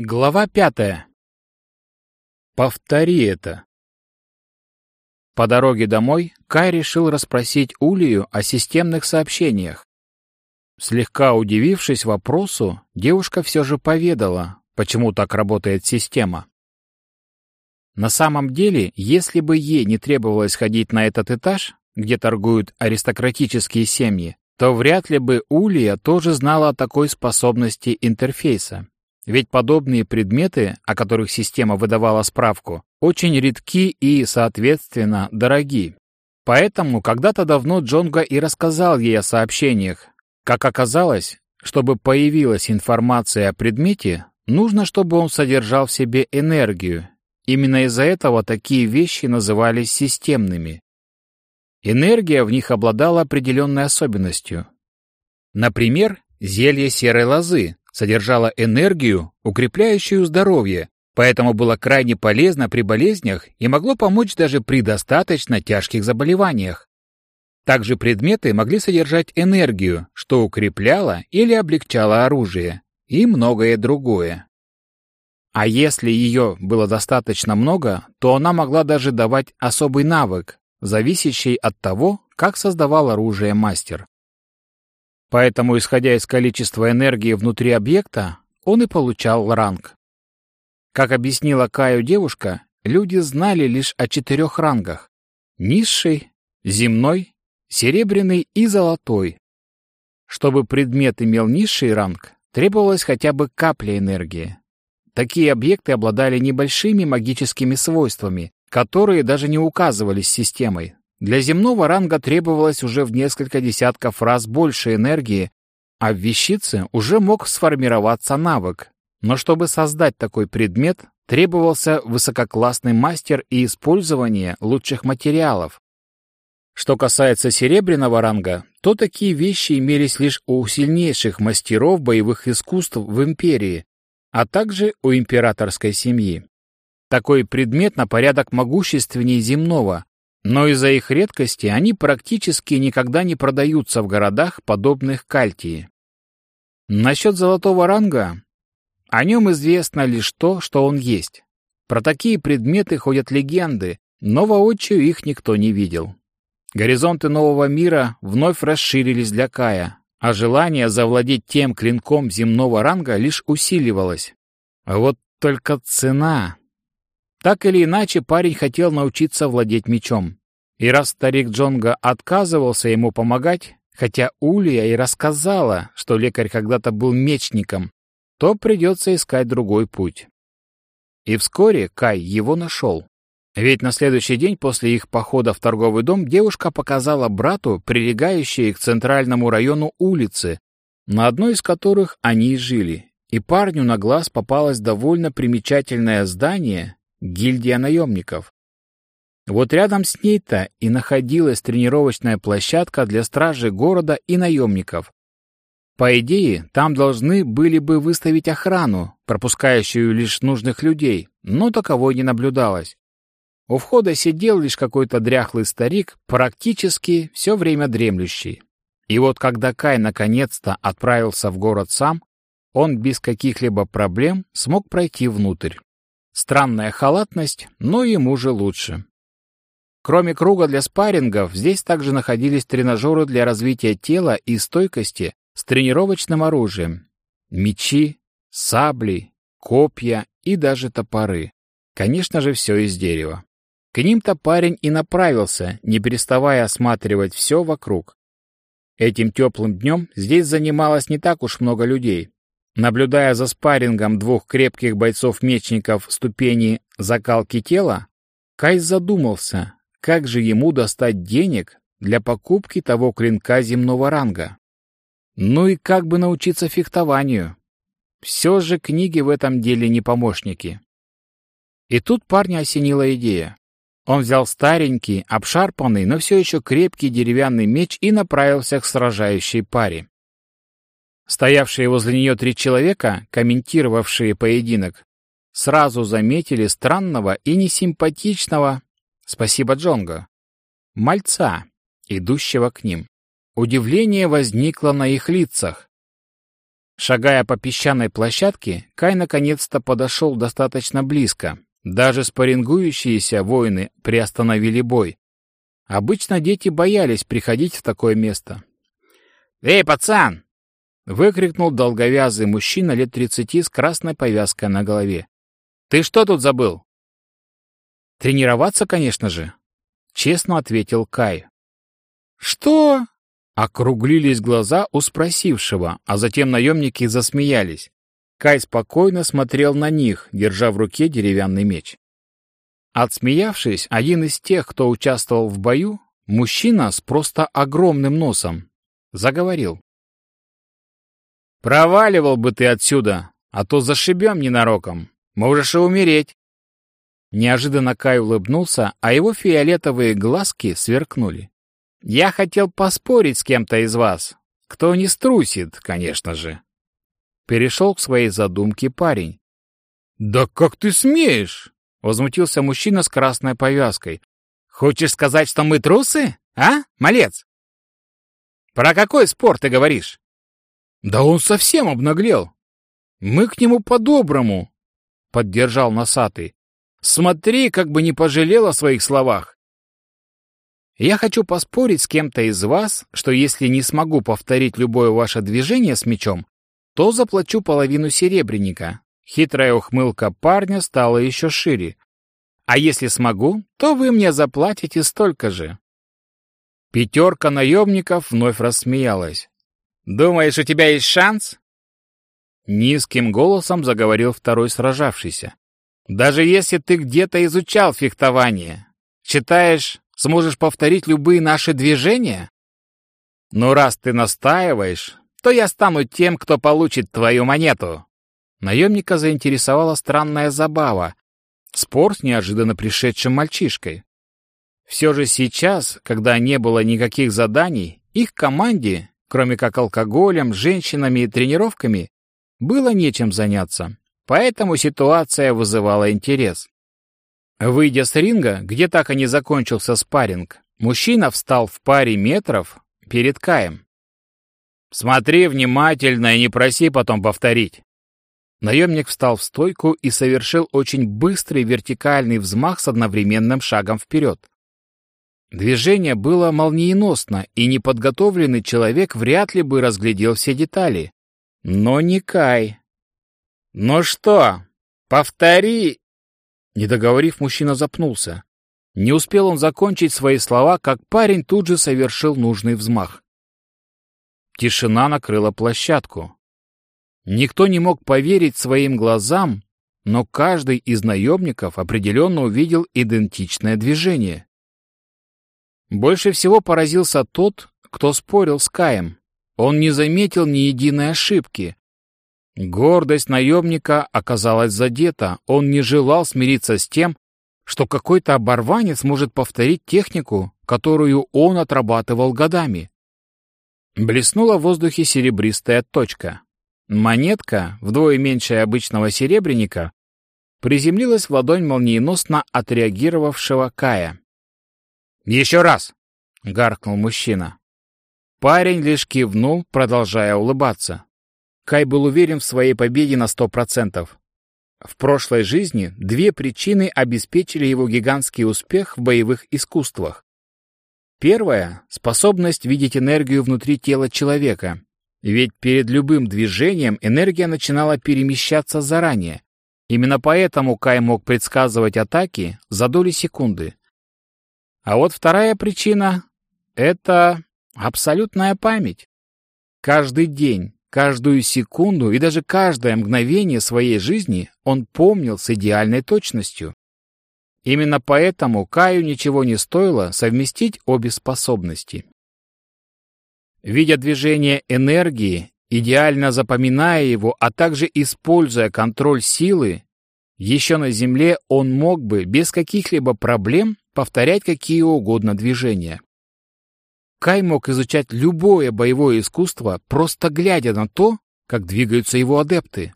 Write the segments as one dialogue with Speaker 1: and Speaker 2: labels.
Speaker 1: Глава пятая. Повтори это. По дороге домой Кай решил расспросить Улию о системных сообщениях. Слегка удивившись вопросу, девушка все же поведала, почему так работает система. На самом деле, если бы ей не требовалось ходить на этот этаж, где торгуют аристократические семьи, то вряд ли бы Улия тоже знала о такой способности интерфейса. Ведь подобные предметы, о которых система выдавала справку, очень редки и, соответственно, дороги. Поэтому когда-то давно Джонга и рассказал ей о сообщениях. Как оказалось, чтобы появилась информация о предмете, нужно, чтобы он содержал в себе энергию. Именно из-за этого такие вещи назывались системными. Энергия в них обладала определенной особенностью. Например, зелье серой лозы, содержало энергию, укрепляющую здоровье, поэтому было крайне полезно при болезнях и могло помочь даже при достаточно тяжких заболеваниях. Также предметы могли содержать энергию, что укрепляло или облегчало оружие, и многое другое. А если ее было достаточно много, то она могла даже давать особый навык, зависящий от того, как создавал оружие мастер. Поэтому, исходя из количества энергии внутри объекта, он и получал ранг. Как объяснила Каю девушка, люди знали лишь о четырех рангах — низший, земной, серебряный и золотой. Чтобы предмет имел низший ранг, требовалось хотя бы капля энергии. Такие объекты обладали небольшими магическими свойствами, которые даже не указывались системой, для земного ранга требовалось уже в несколько десятков раз больше энергии, а в вещице уже мог сформироваться навык. Но чтобы создать такой предмет, требовался высококлассный мастер и использование лучших материалов. Что касается серебряного ранга, то такие вещи имелись лишь у сильнейших мастеров боевых искусств в империи, а также у императорской семьи. Такой предмет на порядок могущественнее земного, но из-за их редкости они практически никогда не продаются в городах, подобных Кальтии. Насчет золотого ранга, о нем известно лишь то, что он есть. Про такие предметы ходят легенды, но воочию их никто не видел. Горизонты нового мира вновь расширились для Кая, а желание завладеть тем клинком земного ранга лишь усиливалось. А вот только цена... Так или иначе, парень хотел научиться владеть мечом. И раз старик Джонга отказывался ему помогать, хотя Улья и рассказала, что лекарь когда-то был мечником, то придется искать другой путь. И вскоре Кай его нашел. Ведь на следующий день после их похода в торговый дом девушка показала брату прилегающие к центральному району улицы, на одной из которых они и жили. И парню на глаз попалось довольно примечательное здание, гильдия наемников. Вот рядом с ней-то и находилась тренировочная площадка для стражи города и наемников. По идее, там должны были бы выставить охрану, пропускающую лишь нужных людей, но таковой не наблюдалось. У входа сидел лишь какой-то дряхлый старик, практически все время дремлющий. И вот когда Кай наконец-то отправился в город сам, он без каких-либо проблем смог пройти внутрь. Странная халатность, но ему же лучше. Кроме круга для спаррингов, здесь также находились тренажеры для развития тела и стойкости с тренировочным оружием. Мечи, сабли, копья и даже топоры. Конечно же, все из дерева. К ним-то парень и направился, не переставая осматривать все вокруг. Этим теплым днем здесь занималось не так уж много людей. Наблюдая за спаррингом двух крепких бойцов-мечников ступени закалки тела, Кай задумался, как же ему достать денег для покупки того клинка земного ранга. Ну и как бы научиться фехтованию. Все же книги в этом деле не помощники. И тут парня осенила идея. Он взял старенький, обшарпанный, но все еще крепкий деревянный меч и направился к сражающей паре. Стоявшие возле нее три человека, комментировавшие поединок, сразу заметили странного и несимпатичного, спасибо Джонго, мальца, идущего к ним. Удивление возникло на их лицах. Шагая по песчаной площадке, Кай наконец-то подошел достаточно близко. Даже спаррингующиеся воины приостановили бой. Обычно дети боялись приходить в такое место. «Эй, пацан!» — выкрикнул долговязый мужчина лет тридцати с красной повязкой на голове. «Ты что тут забыл?» «Тренироваться, конечно же», — честно ответил Кай. «Что?» Округлились глаза у спросившего, а затем наемники засмеялись. Кай спокойно смотрел на них, держа в руке деревянный меч. Отсмеявшись, один из тех, кто участвовал в бою, мужчина с просто огромным носом, заговорил. «Проваливал бы ты отсюда, а то зашибем ненароком. Можешь и умереть». Неожиданно Кай улыбнулся, а его фиолетовые глазки сверкнули. Я хотел поспорить с кем-то из вас. Кто не струсит, конечно же. Перешел к своей задумке парень. «Да как ты смеешь?» — возмутился мужчина с красной повязкой. «Хочешь сказать, что мы трусы? А, малец?» «Про какой спор ты говоришь?» «Да он совсем обнаглел. Мы к нему по-доброму», — поддержал носатый. «Смотри, как бы не пожалел о своих словах. Я хочу поспорить с кем-то из вас, что если не смогу повторить любое ваше движение с мечом, то заплачу половину серебряника. Хитрая ухмылка парня стала еще шире. А если смогу, то вы мне заплатите столько же. Пятерка наемников вновь рассмеялась. «Думаешь, у тебя есть шанс?» Низким голосом заговорил второй сражавшийся. «Даже если ты где-то изучал фехтование, считаешь, Сможешь повторить любые наши движения? Но раз ты настаиваешь, то я стану тем, кто получит твою монету. Наемника заинтересовала странная забава. Спор с неожиданно пришедшим мальчишкой. Все же сейчас, когда не было никаких заданий, их команде, кроме как алкоголем, женщинами и тренировками, было нечем заняться. Поэтому ситуация вызывала интерес. Выйдя с ринга, где так и не закончился спарринг, мужчина встал в паре метров перед Каем. «Смотри внимательно и не проси потом повторить». Наемник встал в стойку и совершил очень быстрый вертикальный взмах с одновременным шагом вперед. Движение было молниеносно, и неподготовленный человек вряд ли бы разглядел все детали. Но не Кай. «Ну что, повтори не договорив, мужчина запнулся. Не успел он закончить свои слова, как парень тут же совершил нужный взмах. Тишина накрыла площадку. Никто не мог поверить своим глазам, но каждый из наемников определенно увидел идентичное движение. Больше всего поразился тот, кто спорил с Каем. Он не заметил ни единой ошибки, Гордость наемника оказалась задета. Он не желал смириться с тем, что какой-то оборванец может повторить технику, которую он отрабатывал годами. Блеснула в воздухе серебристая точка. Монетка, вдвое меньше обычного серебряника, приземлилась в ладонь молниеносно отреагировавшего Кая. «Еще раз!» — гаркнул мужчина. Парень лишь кивнул, продолжая улыбаться. Кай был уверен в своей победе на сто процентов. В прошлой жизни две причины обеспечили его гигантский успех в боевых искусствах. Первая — способность видеть энергию внутри тела человека. Ведь перед любым движением энергия начинала перемещаться заранее. Именно поэтому Кай мог предсказывать атаки за доли секунды. А вот вторая причина — это абсолютная память. Каждый день, Каждую секунду и даже каждое мгновение своей жизни он помнил с идеальной точностью. Именно поэтому Каю ничего не стоило совместить обе способности. Видя движение энергии, идеально запоминая его, а также используя контроль силы, еще на Земле он мог бы без каких-либо проблем повторять какие угодно движения. Кай мог изучать любое боевое искусство, просто глядя на то, как двигаются его адепты.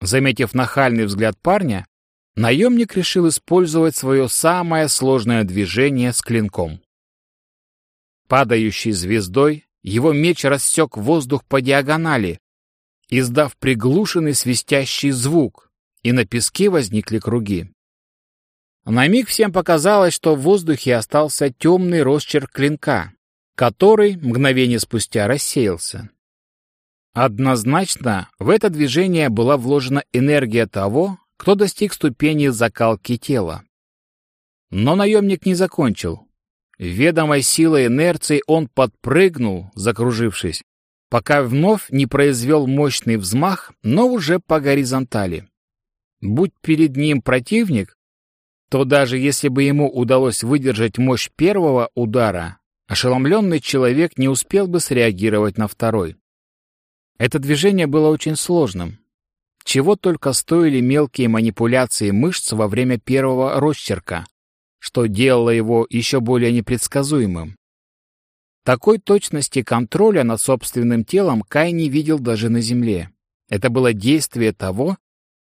Speaker 1: Заметив нахальный взгляд парня, наемник решил использовать свое самое сложное движение с клинком. Падающей звездой его меч рассек воздух по диагонали, издав приглушенный свистящий звук, и на песке возникли круги. На миг всем показалось, что в воздухе остался темный росчерк клинка, который мгновение спустя рассеялся. Однозначно, в это движение была вложена энергия того, кто достиг ступени закалки тела. Но наемник не закончил. Ведомой силой инерции он подпрыгнул, закружившись, пока вновь не произвел мощный взмах, но уже по горизонтали. Будь перед ним противник, то даже если бы ему удалось выдержать мощь первого удара, ошеломленный человек не успел бы среагировать на второй. Это движение было очень сложным. Чего только стоили мелкие манипуляции мышц во время первого росчерка, что делало его еще более непредсказуемым. Такой точности контроля над собственным телом Кай не видел даже на Земле. Это было действие того,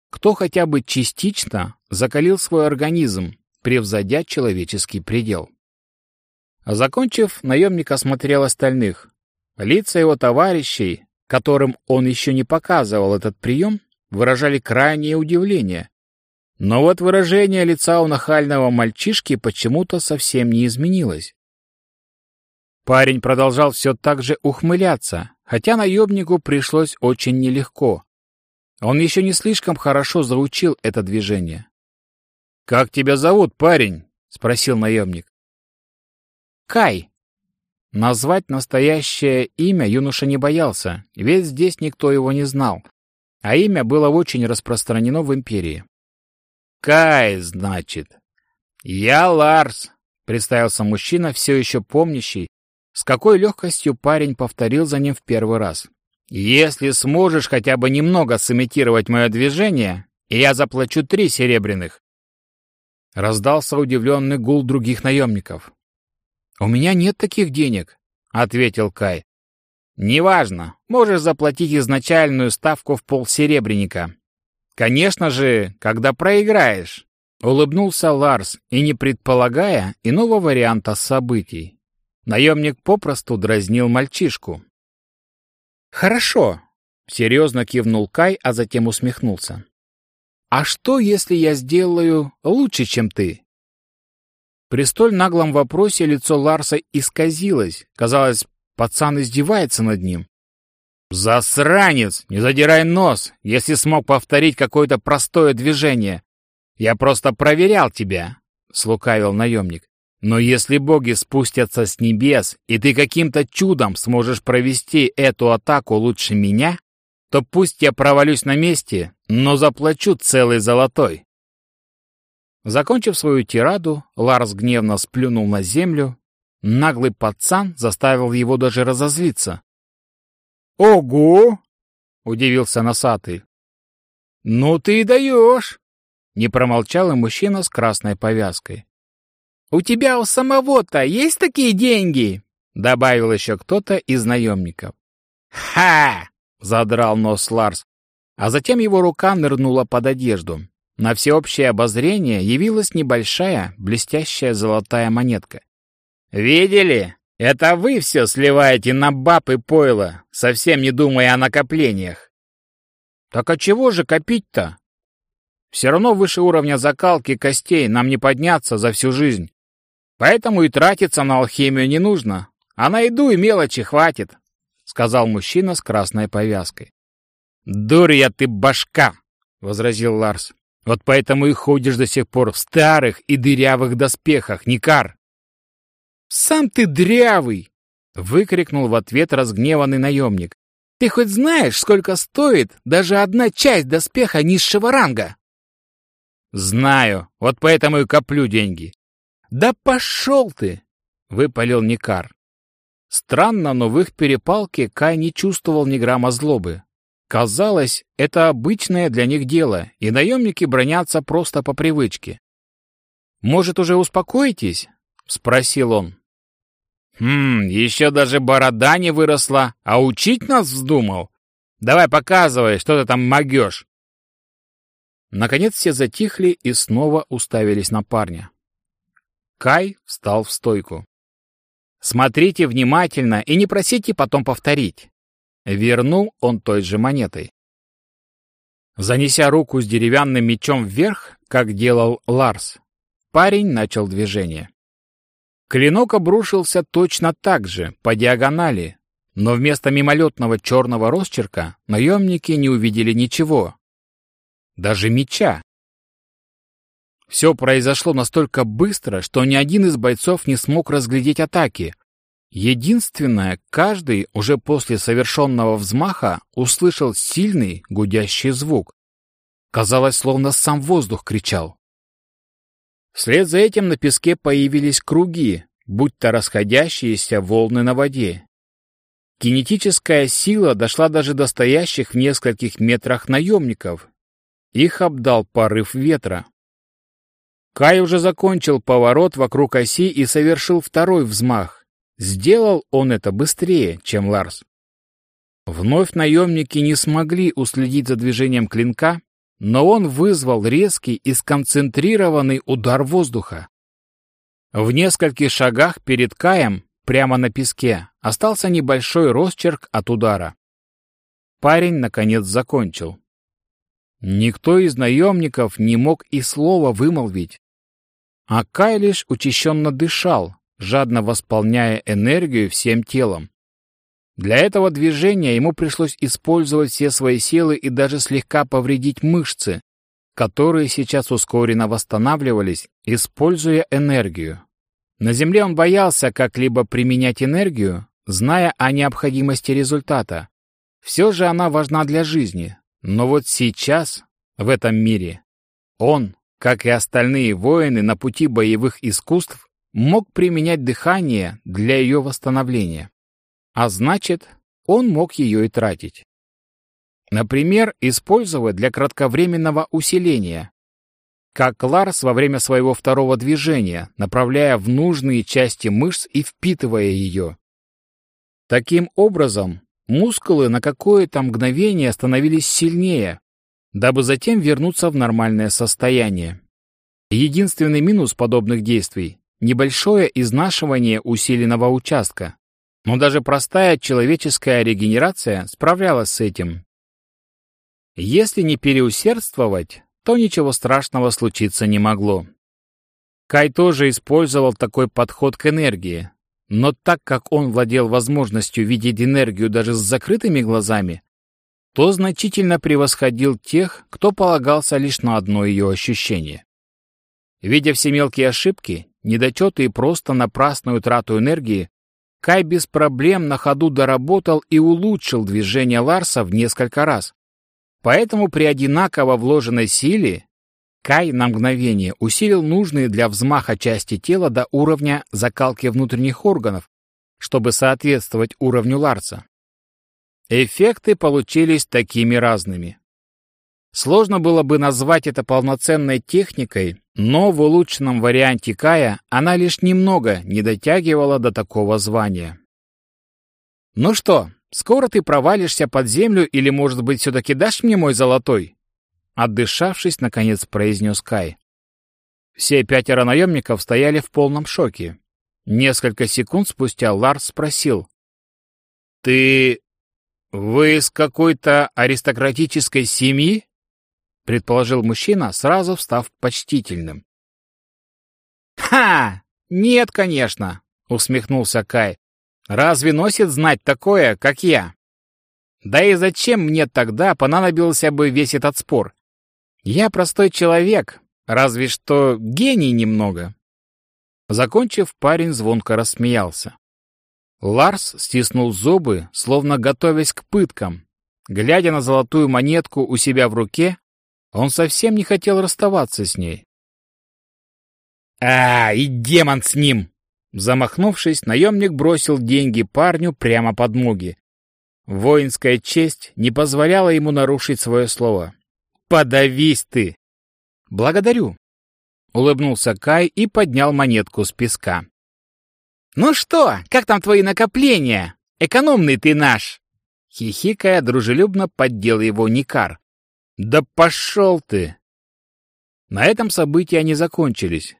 Speaker 1: кто хотя бы частично закалил свой организм, превзойдя человеческий предел. Закончив, наемник осмотрел остальных. Лица его товарищей, которым он еще не показывал этот прием, выражали крайнее удивление. Но вот выражение лица у нахального мальчишки почему-то совсем не изменилось. Парень продолжал все так же ухмыляться, хотя наемнику пришлось очень нелегко. Он еще не слишком хорошо заучил это движение. «Как тебя зовут, парень?» — спросил наемник. «Кай», Назвать настоящее имя юноша не боялся, ведь здесь никто его не знал, а имя было очень распространено в империи. «Кай, значит?» «Я Ларс», — представился мужчина, все еще помнящий, с какой легкостью парень повторил за ним в первый раз. «Если сможешь хотя бы немного сымитировать мое движение, я заплачу три серебряных». Раздался удивленный гул других наемников. «У меня нет таких денег», — ответил Кай. «Неважно, можешь заплатить изначальную ставку в полсеребряника. Конечно же, когда проиграешь», — улыбнулся Ларс и не предполагая иного варианта событий. Наемник попросту дразнил мальчишку. «Хорошо», — серьезно кивнул Кай, а затем усмехнулся. «А что, если я сделаю лучше, чем ты? При столь наглом вопросе лицо Ларса исказилось. Казалось, пацан издевается над ним. «Засранец! Не задирай нос, если смог повторить какое-то простое движение. Я просто проверял тебя», — слукавил наемник. «Но если боги спустятся с небес, и ты каким-то чудом сможешь провести эту атаку лучше меня, то пусть я провалюсь на месте, но заплачу целый золотой». Закончив свою тираду, Ларс гневно сплюнул на землю. Наглый пацан заставил его даже разозлиться. «Ого!» — удивился носатый. «Ну ты и даешь!» — не промолчал и мужчина с красной повязкой. «У тебя у самого-то есть такие деньги?» — добавил еще кто-то из наемников. «Ха!» — задрал нос Ларс, а затем его рука нырнула под одежду. На всеобщее обозрение явилась небольшая, блестящая золотая монетка. «Видели? Это вы все сливаете на баб и пойло, совсем не думая о накоплениях». «Так а чего же копить-то? Все равно выше уровня закалки костей нам не подняться за всю жизнь. Поэтому и тратиться на алхимию не нужно, а на еду и мелочи хватит», — сказал мужчина с красной повязкой. «Дурья ты башка!» — возразил Ларс. Вот поэтому и ходишь до сих пор в старых и дырявых доспехах, Никар. «Сам ты дрявый!» — выкрикнул в ответ разгневанный наемник. «Ты хоть знаешь, сколько стоит даже одна часть доспеха низшего ранга?» «Знаю, вот поэтому и коплю деньги». «Да пошел ты!» — выпалил Никар. Странно, но в их перепалке Кай не чувствовал ни грамма злобы. Казалось, это обычное для них дело, и наемники бронятся просто по привычке. «Может, уже успокоитесь?» — спросил он. «Хм, еще даже борода не выросла, а учить нас вздумал? Давай показывай, что ты там могешь!» Наконец все затихли и снова уставились на парня. Кай встал в стойку. «Смотрите внимательно и не просите потом повторить. вернул он той же монетой. Занеся руку с деревянным мечом вверх, как делал Ларс, парень начал движение. Клинок обрушился точно так же, по диагонали, но вместо мимолетного черного росчерка наемники не увидели ничего. Даже меча. Все произошло настолько быстро, что ни один из бойцов не смог разглядеть атаки. Единственное, каждый уже после совершенного взмаха услышал сильный гудящий звук. Казалось, словно сам воздух кричал. Вслед за этим на песке появились круги, будто расходящиеся волны на воде. Кинетическая сила дошла даже до стоящих в нескольких метрах наемников. Их обдал порыв ветра. Кай уже закончил поворот вокруг оси и совершил второй взмах. Сделал он это быстрее, чем Ларс. Вновь наемники не смогли уследить за движением клинка, но он вызвал резкий и сконцентрированный удар воздуха. В нескольких шагах перед Каем, прямо на песке, остался небольшой росчерк от удара. Парень, наконец, закончил. Никто из наемников не мог и слова вымолвить. А Кай лишь учащенно дышал, жадно восполняя энергию всем телом. Для этого движения ему пришлось использовать все свои силы и даже слегка повредить мышцы, которые сейчас ускоренно восстанавливались, используя энергию. На Земле он боялся как-либо применять энергию, зная о необходимости результата. Все же она важна для жизни, но вот сейчас, в этом мире, он, как и остальные воины на пути боевых искусств, мог применять дыхание для ее восстановления. А значит, он мог ее и тратить. Например, использовать для кратковременного усиления, как Ларс во время своего второго движения, направляя в нужные части мышц и впитывая ее. Таким образом, Мускулы на какое-то мгновение становились сильнее, дабы затем вернуться в нормальное состояние. Единственный минус подобных действий – небольшое изнашивание усиленного участка. Но даже простая человеческая регенерация справлялась с этим. Если не переусердствовать, то ничего страшного случиться не могло. Кай тоже использовал такой подход к энергии, но так как он владел возможностью видеть энергию даже с закрытыми глазами, то значительно превосходил тех, кто полагался лишь на одно ее ощущение. Видя все мелкие ошибки, недочеты и просто напрасную трату энергии, Кай без проблем на ходу доработал и улучшил движение Ларса в несколько раз. Поэтому при одинаково вложенной силе Кай на мгновение усилил нужные для взмаха части тела до уровня закалки внутренних органов, чтобы соответствовать уровню Ларса. Эффекты получились такими разными. Сложно было бы назвать это полноценной техникой, но в улучшенном варианте Кая она лишь немного не дотягивала до такого звания. «Ну что, скоро ты провалишься под землю или, может быть, все-таки дашь мне мой золотой?» Отдышавшись, наконец произнес Кай. Все пятеро наемников стояли в полном шоке. Несколько секунд спустя Ларс спросил. «Ты... вы из какой-то аристократической семьи?» предположил мужчина, сразу встав почтительным. «Ха! Нет, конечно!» — усмехнулся Кай. «Разве носит знать такое, как я? Да и зачем мне тогда понадобился бы весь этот спор? Я простой человек, разве что гений немного. Закончив, парень звонко рассмеялся. Ларс стиснул зубы, словно готовясь к пыткам. Глядя на золотую монетку у себя в руке, он совсем не хотел расставаться с ней. «А, и демон с ним!» Замахнувшись, наемник бросил деньги парню прямо под муги. Воинская честь не позволяла ему нарушить свое слово. «Подавись ты!» «Благодарю!» — улыбнулся Кай и поднял монетку с песка. «Ну что, как там твои накопления? Экономный ты наш!» Хихикая, дружелюбно поддел его Никар. «Да пошел ты!» На этом события не закончились.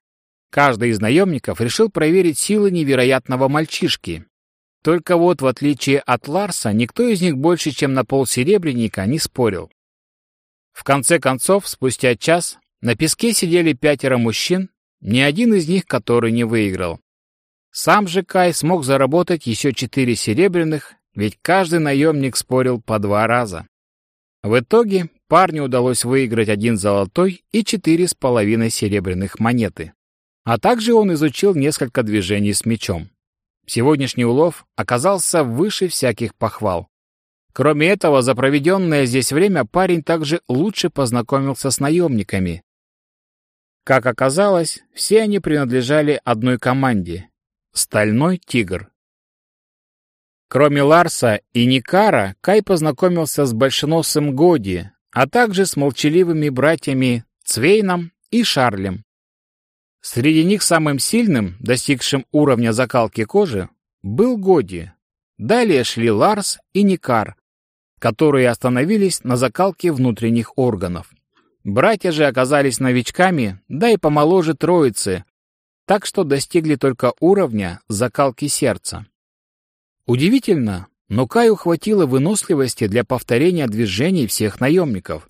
Speaker 1: Каждый из наемников решил проверить силы невероятного мальчишки. Только вот, в отличие от Ларса, никто из них больше, чем на полсеребряника, не спорил. В конце концов, спустя час, на песке сидели пятеро мужчин, ни один из них который не выиграл. Сам же Кай смог заработать еще четыре серебряных, ведь каждый наемник спорил по два раза. В итоге парню удалось выиграть один золотой и четыре с половиной серебряных монеты. А также он изучил несколько движений с мечом. Сегодняшний улов оказался выше всяких похвал. Кроме этого, за проведенное здесь время парень также лучше познакомился с наемниками. Как оказалось, все они принадлежали одной команде — «Стальной тигр». Кроме Ларса и Никара, Кай познакомился с большеносым Годи, а также с молчаливыми братьями Цвейном и Шарлем. Среди них самым сильным, достигшим уровня закалки кожи, был Годи. Далее шли Ларс и Никар, которые остановились на закалке внутренних органов. Братья же оказались новичками, да и помоложе троицы, так что достигли только уровня закалки сердца. Удивительно, но Каю хватило выносливости для повторения движений всех наемников.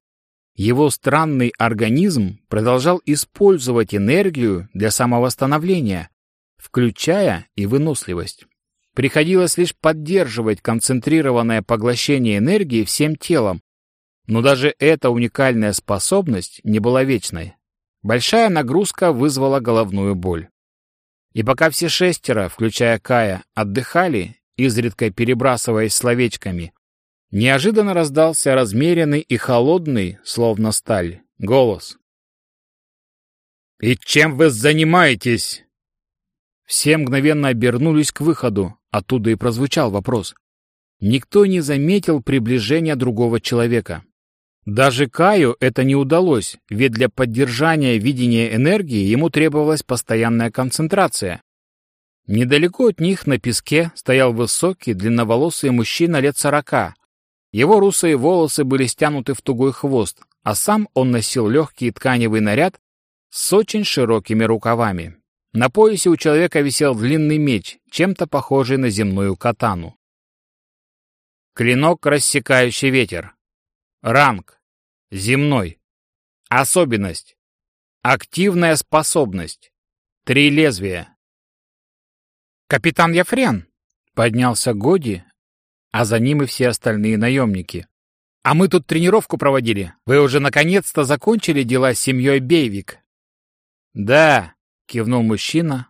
Speaker 1: Его странный организм продолжал использовать энергию для самовосстановления, включая и выносливость. Приходилось лишь поддерживать концентрированное поглощение энергии всем телом, но даже эта уникальная способность не была вечной. Большая нагрузка вызвала головную боль. И пока все шестеро, включая Кая, отдыхали, изредка перебрасываясь словечками. Неожиданно раздался размеренный и холодный, словно сталь, голос. «И чем вы занимаетесь?» Все мгновенно обернулись к выходу, оттуда и прозвучал вопрос. Никто не заметил приближения другого человека. Даже Каю это не удалось, ведь для поддержания видения энергии ему требовалась постоянная концентрация. Недалеко от них на песке стоял высокий, длинноволосый мужчина лет сорока. Его русые волосы были стянуты в тугой хвост, а сам он носил легкий тканевый наряд с очень широкими рукавами. На поясе у человека висел длинный меч, чем-то похожий на земную катану. Клинок, рассекающий ветер. Ранг. Земной. Особенность. Активная способность. Три лезвия. «Капитан Яфрен!» — поднялся Годи, а за ним и все остальные наемники. «А мы тут тренировку проводили. Вы уже наконец-то закончили дела с семьей Бейвик?» «Да», — кивнул мужчина.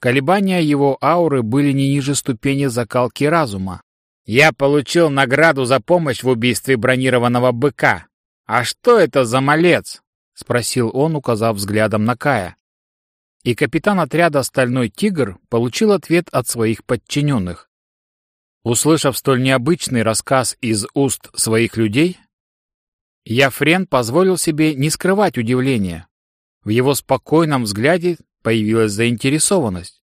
Speaker 1: Колебания его ауры были не ниже ступени закалки разума. «Я получил награду за помощь в убийстве бронированного быка. А что это за малец?» — спросил он, указав взглядом на Кая и капитан отряда «Стальной тигр» получил ответ от своих подчиненных. Услышав столь необычный рассказ из уст своих людей, Яфрен позволил себе не скрывать удивления. В его спокойном взгляде появилась заинтересованность.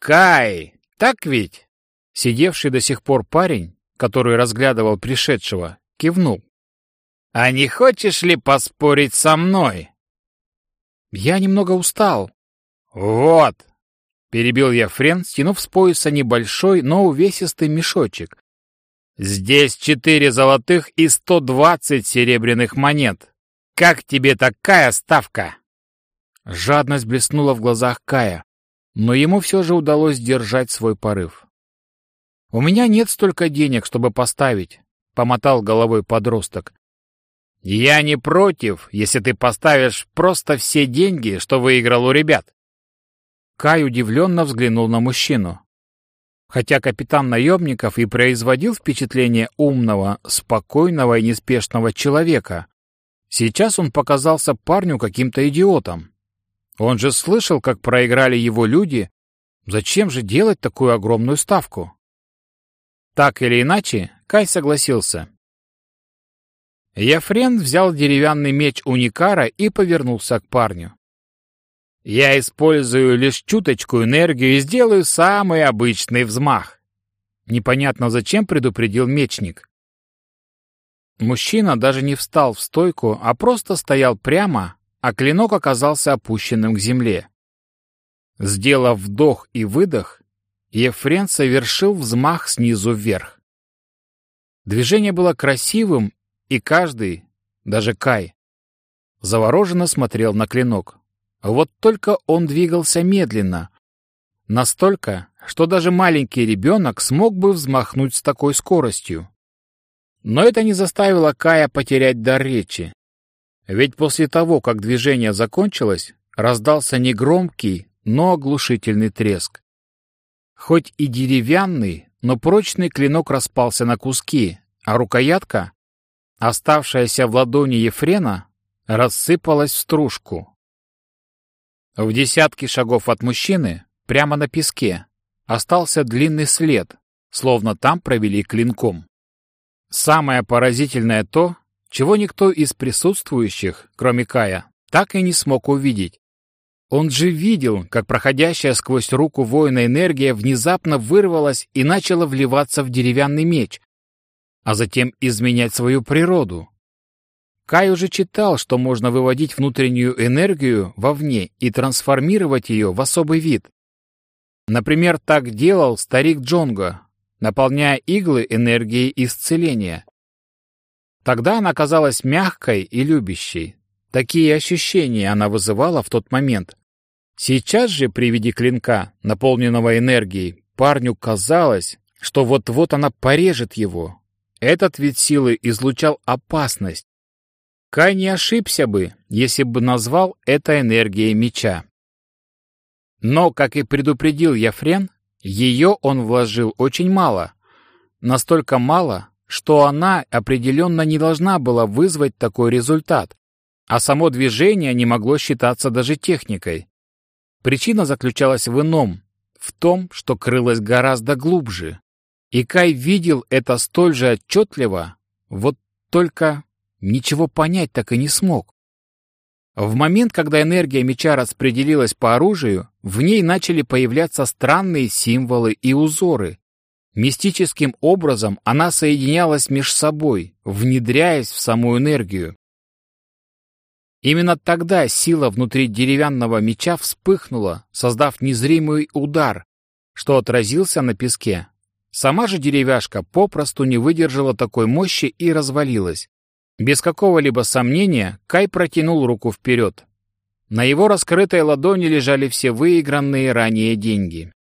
Speaker 1: «Кай, так ведь?» Сидевший до сих пор парень, который разглядывал пришедшего, кивнул. «А не хочешь ли поспорить со мной?» «Я немного устал». «Вот!» — перебил я Френ, стянув с пояса небольшой, но увесистый мешочек. «Здесь четыре золотых и сто двадцать серебряных монет. Как тебе такая ставка?» Жадность блеснула в глазах Кая, но ему все же удалось держать свой порыв. «У меня нет столько денег, чтобы поставить», — помотал головой подросток. «Я не против, если ты поставишь просто все деньги, что выиграл у ребят». Кай удивленно взглянул на мужчину. Хотя капитан наемников и производил впечатление умного, спокойного и неспешного человека, сейчас он показался парню каким-то идиотом. Он же слышал, как проиграли его люди. Зачем же делать такую огромную ставку? Так или иначе, Кай согласился. Ефрен взял деревянный меч у Никара и повернулся к парню. «Я использую лишь чуточку энергию и сделаю самый обычный взмах». Непонятно зачем предупредил мечник. Мужчина даже не встал в стойку, а просто стоял прямо, а клинок оказался опущенным к земле. Сделав вдох и выдох, Ефрен совершил взмах снизу вверх. Движение было красивым, и каждый, даже Кай, завороженно смотрел на клинок. Вот только он двигался медленно. Настолько, что даже маленький ребенок смог бы взмахнуть с такой скоростью. Но это не заставило Кая потерять дар речи. Ведь после того, как движение закончилось, раздался негромкий, но оглушительный треск. Хоть и деревянный, но прочный клинок распался на куски, а рукоятка, оставшаяся в ладони Ефрена, рассыпалась в стружку. В десятке шагов от мужчины, прямо на песке, остался длинный след, словно там провели клинком. Самое поразительное то, чего никто из присутствующих, кроме Кая, так и не смог увидеть. Он же видел, как проходящая сквозь руку воина энергия внезапно вырвалась и начала вливаться в деревянный меч, а затем изменять свою природу. Кай уже читал, что можно выводить внутреннюю энергию вовне и трансформировать ее в особый вид. Например, так делал старик Джонго, наполняя иглы энергией исцеления. Тогда она казалась мягкой и любящей. Такие ощущения она вызывала в тот момент. Сейчас же при виде клинка, наполненного энергией, парню казалось, что вот-вот она порежет его. Этот вид силы излучал опасность. Кай не ошибся бы, если бы назвал это энергией меча. Но, как и предупредил Яфрен, ее он вложил очень мало. Настолько мало, что она определенно не должна была вызвать такой результат, а само движение не могло считаться даже техникой. Причина заключалась в ином, в том, что крылось гораздо глубже. И Кай видел это столь же отчетливо, вот только ничего понять так и не смог. В момент, когда энергия меча распределилась по оружию, в ней начали появляться странные символы и узоры. Мистическим образом она соединялась меж собой, внедряясь в саму энергию. Именно тогда сила внутри деревянного меча вспыхнула, создав незримый удар, что отразился на песке. Сама же деревяшка попросту не выдержала такой мощи и развалилась. Без какого-либо сомнения Кай протянул руку вперед. На его раскрытой ладони лежали все выигранные ранее деньги.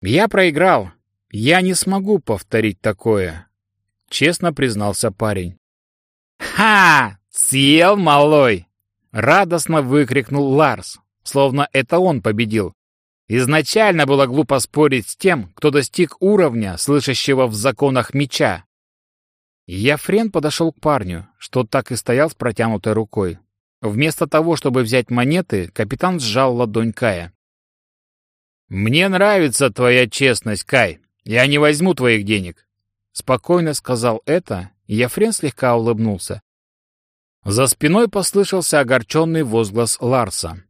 Speaker 1: «Я проиграл. Я не смогу повторить такое», — честно признался парень. «Ха! Съел, малой!» — радостно выкрикнул Ларс, словно это он победил. Изначально было глупо спорить с тем, кто достиг уровня, слышащего в законах меча. Яфрен подошел к парню, что так и стоял с протянутой рукой. Вместо того, чтобы взять монеты, капитан сжал ладонь Кая. «Мне нравится твоя честность, Кай. Я не возьму твоих денег». Спокойно сказал это, и Яфрен слегка улыбнулся. За спиной послышался огорченный возглас Ларса.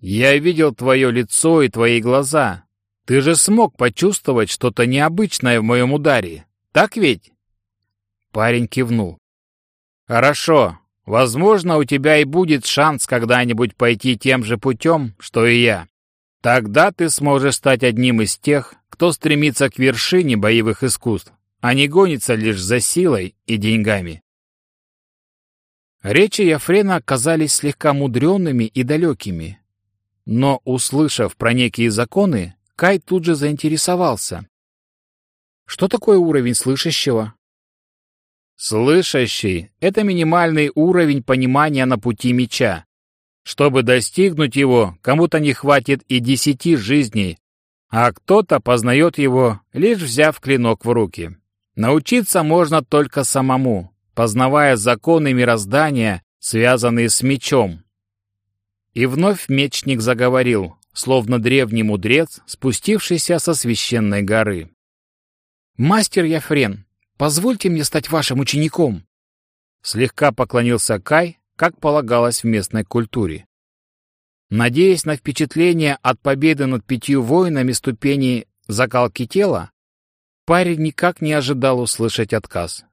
Speaker 1: «Я видел твое лицо и твои глаза. Ты же смог почувствовать что-то необычное в моем ударе. Так ведь?» Парень кивнул. «Хорошо. Возможно, у тебя и будет шанс когда-нибудь пойти тем же путем, что и я. Тогда ты сможешь стать одним из тех, кто стремится к вершине боевых искусств, а не гонится лишь за силой и деньгами». Речи Яфрена оказались слегка мудреными и далекими. Но, услышав про некие законы, Кай тут же заинтересовался. Что такое уровень слышащего? Слышащий — это минимальный уровень понимания на пути меча. Чтобы достигнуть его, кому-то не хватит и десяти жизней, а кто-то познает его, лишь взяв клинок в руки. Научиться можно только самому, познавая законы мироздания, связанные с мечом. И вновь мечник заговорил, словно древний мудрец, спустившийся со священной горы. «Мастер Яфрен, Позвольте мне стать вашим учеником!» Слегка поклонился Кай, как полагалось в местной культуре. Надеясь на впечатление от победы над пятью воинами ступени закалки тела, парень никак не ожидал услышать отказ.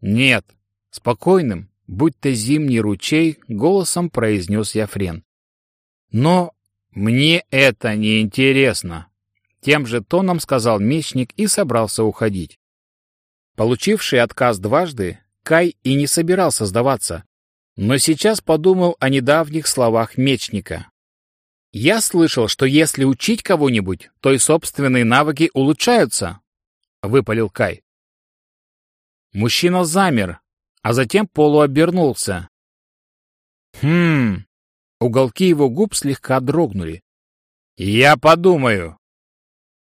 Speaker 1: «Нет!» — спокойным, будь-то зимний ручей, голосом произнес Яфрен. «Но мне это не интересно!» Тем же тоном сказал мечник и собрался уходить. Получивший отказ дважды, Кай и не собирался сдаваться, но сейчас подумал о недавних словах мечника. «Я слышал, что если учить кого-нибудь, то и собственные навыки улучшаются», — выпалил Кай. Мужчина замер, а затем полуобернулся. «Хм...» Уголки его губ слегка дрогнули. «Я подумаю»,